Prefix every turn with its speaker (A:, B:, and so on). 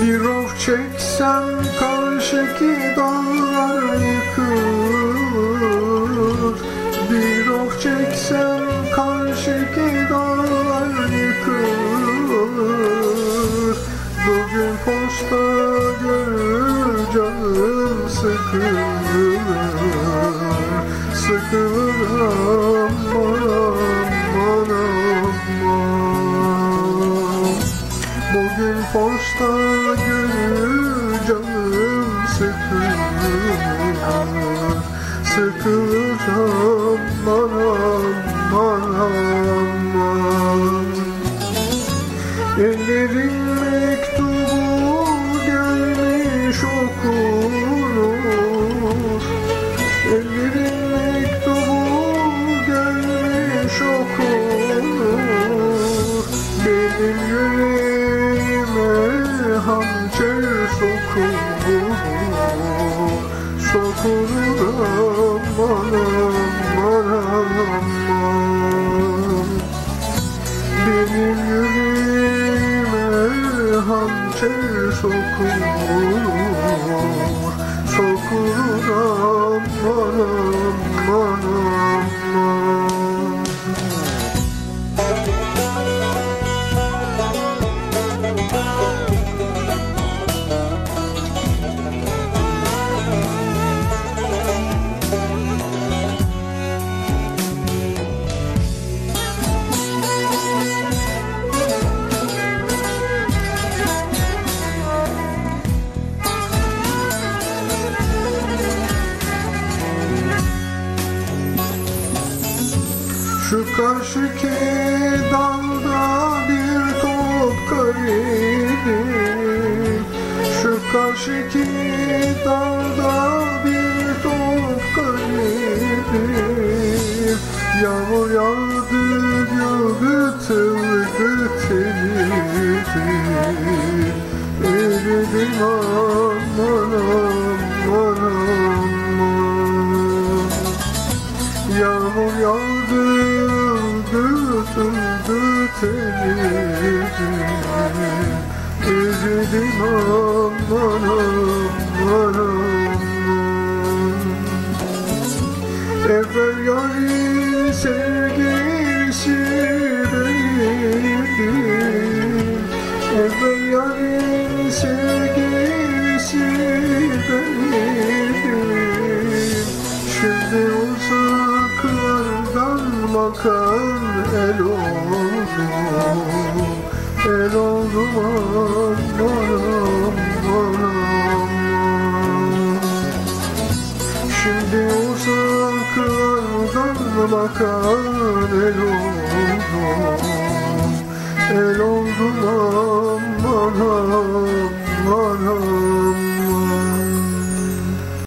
A: of çeksem karşıki dağlar yıkılır. Bir of çeksem karşıki dağlar yıkılır. Bugün posta görür canım sıkılır. Sıkılır Posta görür canım sıkılır Sıkılır aman aman aman. Ellerin mektubu gelmiş okunur. Ellerin mektubu gelmiş okunur. Benim yüreğime hançer sokulur Sokulur aman aman aman. Benim yüreğime hançer sokulur Sokulur aman aman aman Şu karşıki dalda bir top garibim Şu karşıki dalda bir top garibim Yağmur yağdı gıtır gıtır Eridim aman Yağmur yağdı, götürdü tenimi Üzüldüm aman aman aman. Evvel yarın sevgilisi benimdir Evvel yarın sevgilisi bakan el oldu El oldu aman aman Şimdi uzaklardan bakan el oldu El oldu aman aman